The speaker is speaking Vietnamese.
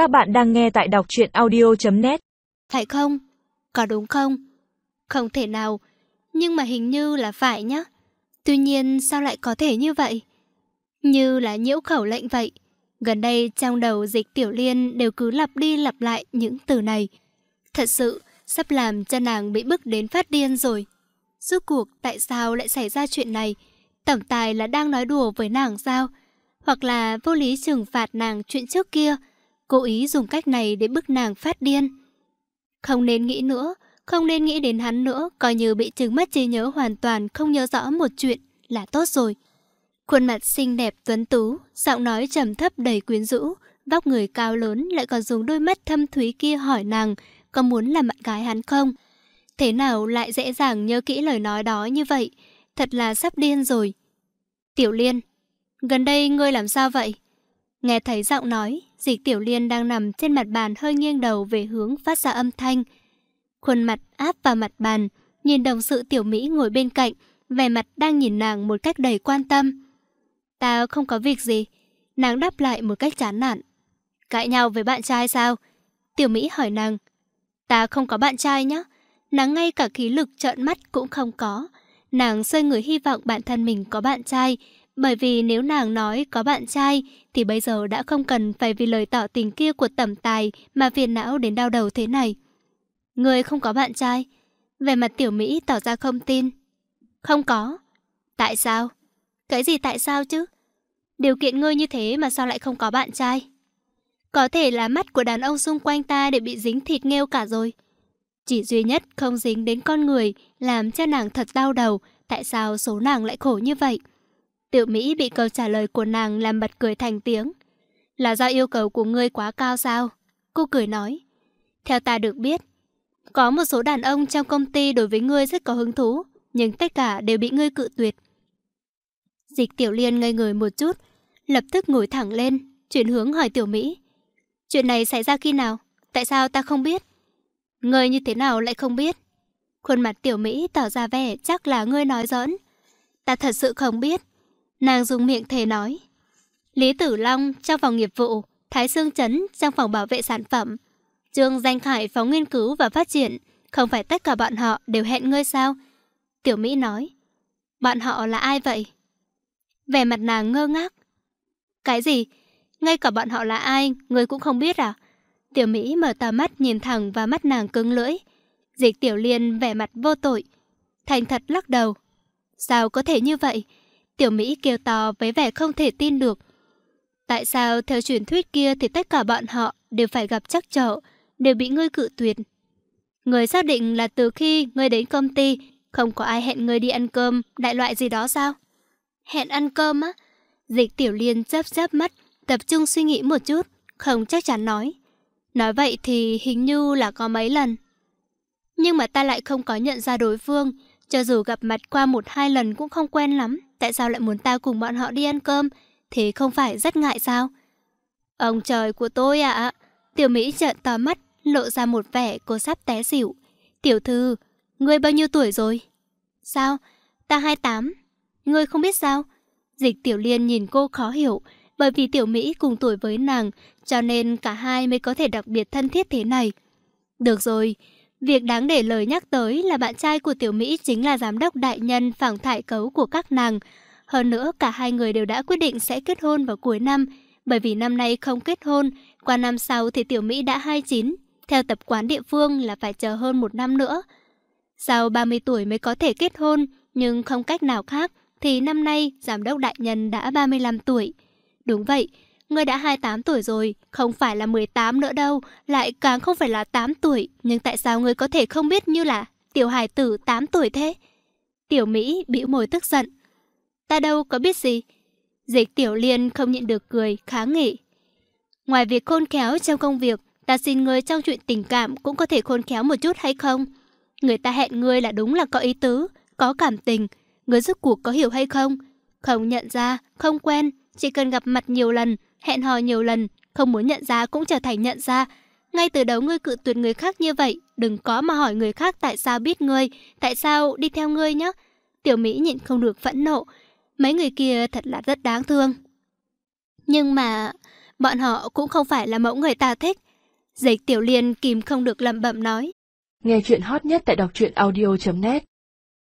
Các bạn đang nghe tại đọc truyện audio.net Phải không? Có đúng không? Không thể nào. Nhưng mà hình như là phải nhá. Tuy nhiên sao lại có thể như vậy? Như là nhiễu khẩu lệnh vậy. Gần đây trong đầu dịch tiểu liên đều cứ lặp đi lặp lại những từ này. Thật sự, sắp làm cho nàng bị bức đến phát điên rồi. Rốt cuộc tại sao lại xảy ra chuyện này? Tổng tài là đang nói đùa với nàng sao? Hoặc là vô lý trừng phạt nàng chuyện trước kia, cố ý dùng cách này để bức nàng phát điên. Không nên nghĩ nữa, không nên nghĩ đến hắn nữa, coi như bị chứng mất trí nhớ hoàn toàn không nhớ rõ một chuyện là tốt rồi. Khuôn mặt xinh đẹp tuấn tú, giọng nói trầm thấp đầy quyến rũ, vóc người cao lớn lại còn dùng đôi mắt thâm thúy kia hỏi nàng có muốn làm bạn gái hắn không. Thế nào lại dễ dàng nhớ kỹ lời nói đó như vậy, thật là sắp điên rồi. Tiểu Liên, gần đây ngươi làm sao vậy? Nghe thấy giọng nói, dịch Tiểu Liên đang nằm trên mặt bàn hơi nghiêng đầu về hướng phát ra âm thanh. Khuôn mặt áp vào mặt bàn, nhìn đồng sự Tiểu Mỹ ngồi bên cạnh, vẻ mặt đang nhìn nàng một cách đầy quan tâm. Ta không có việc gì. Nàng đáp lại một cách chán nản. Cãi nhau với bạn trai sao? Tiểu Mỹ hỏi nàng. Ta không có bạn trai nhá. Nàng ngay cả khí lực trợn mắt cũng không có. Nàng xoay người hy vọng bản thân mình có bạn trai, bởi vì nếu nàng nói có bạn trai, thì bây giờ đã không cần phải vì lời tỏ tình kia của tẩm tài mà phiền não đến đau đầu thế này. Người không có bạn trai. Về mặt tiểu Mỹ tỏ ra không tin. Không có. Tại sao? Cái gì tại sao chứ? Điều kiện ngươi như thế mà sao lại không có bạn trai? Có thể là mắt của đàn ông xung quanh ta đều bị dính thịt nghêu cả rồi. Chỉ duy nhất không dính đến con người làm cho nàng thật đau đầu. Tại sao số nàng lại khổ như vậy? Tiểu Mỹ bị câu trả lời của nàng làm bật cười thành tiếng. Là do yêu cầu của ngươi quá cao sao? Cô cười nói. Theo ta được biết, có một số đàn ông trong công ty đối với ngươi rất có hứng thú, nhưng tất cả đều bị ngươi cự tuyệt. Dịch Tiểu Liên ngây người một chút, lập tức ngồi thẳng lên, chuyển hướng hỏi Tiểu Mỹ. Chuyện này xảy ra khi nào? Tại sao ta không biết? Ngươi như thế nào lại không biết? Khuôn mặt Tiểu Mỹ tỏ ra vẻ chắc là ngươi nói giỡn. Ta thật sự không biết. Nàng dùng miệng thề nói. Lý Tử Long trong phòng nghiệp vụ, Thái Sương Trấn trong phòng bảo vệ sản phẩm, Trương Danh Khải phóng nghiên cứu và phát triển, không phải tất cả bọn họ đều hẹn ngươi sao? Tiểu Mỹ nói. Bọn họ là ai vậy? Vẻ mặt nàng ngơ ngác. Cái gì? Ngay cả bọn họ là ai, ngươi cũng không biết à? Tiểu Mỹ mở tà mắt nhìn thẳng và mắt nàng cứng lưỡi. Dịch Tiểu Liên vẻ mặt vô tội. Thành thật lắc đầu. Sao có thể như vậy? Tiểu Mỹ kêu to với vẻ không thể tin được. Tại sao theo truyền thuyết kia thì tất cả bọn họ đều phải gặp chắc trở, đều bị ngươi cự tuyệt? Người xác định là từ khi ngươi đến công ty, không có ai hẹn ngươi đi ăn cơm, đại loại gì đó sao? Hẹn ăn cơm á? Dịch Tiểu Liên chớp chớp mắt, tập trung suy nghĩ một chút, không chắc chắn nói. Nói vậy thì hình như là có mấy lần. Nhưng mà ta lại không có nhận ra đối phương, cho dù gặp mặt qua một hai lần cũng không quen lắm, tại sao lại muốn ta cùng bọn họ đi ăn cơm, Thế không phải rất ngại sao? Ông trời của tôi ạ! Tiểu Mỹ trợn to mắt, lộ ra một vẻ cô sắp té xỉu. Tiểu thư, ngươi bao nhiêu tuổi rồi? Sao? Ta 28. Ngươi không biết sao? Dịch Tiểu Liên nhìn cô khó hiểu, bởi vì Tiểu Mỹ cùng tuổi với nàng, cho nên cả hai mới có thể đặc biệt thân thiết thế này. Được rồi, việc đáng để lời nhắc tới là bạn trai của Tiểu Mỹ chính là giám đốc đại nhân phẳng thải cấu của các nàng. Hơn nữa, cả hai người đều đã quyết định sẽ kết hôn vào cuối năm, bởi vì năm nay không kết hôn, qua năm sau thì Tiểu Mỹ đã 29, theo tập quán địa phương là phải chờ hơn một năm nữa. Sau 30 tuổi mới có thể kết hôn, nhưng không cách nào khác, thì năm nay giám đốc đại nhân đã 35 tuổi. Đúng vậy, Ngươi đã 28 tuổi rồi, không phải là 18 nữa đâu, lại càng không phải là 8 tuổi, nhưng tại sao ngươi có thể không biết như là tiểu hải tử 8 tuổi thế? Tiểu Mỹ bĩu môi tức giận. Ta đâu có biết gì. Dịch tiểu liên không nhịn được cười, kháng nghị. Ngoài việc khôn khéo trong công việc, ta xin ngươi trong chuyện tình cảm cũng có thể khôn khéo một chút hay không? Người ta hẹn ngươi là đúng là có ý tứ, có cảm tình. Ngươi rốt cuộc có hiểu hay không? Không nhận ra, không quen, chỉ cần gặp mặt nhiều lần, hẹn hò nhiều lần, không muốn nhận ra cũng trở thành nhận ra. Ngay từ đầu ngươi cự tuyệt người khác như vậy, đừng có mà hỏi người khác tại sao biết ngươi, tại sao đi theo ngươi nhé. Tiểu Mỹ nhịn không được phẫn nộ, mấy người kia thật là rất đáng thương. Nhưng mà, Bọn họ cũng không phải là mẫu người ta thích. Dịch tiểu liên kìm không được lẩm bẩm nói. Nghe chuyện hot nhất tại đọc truyện audio.net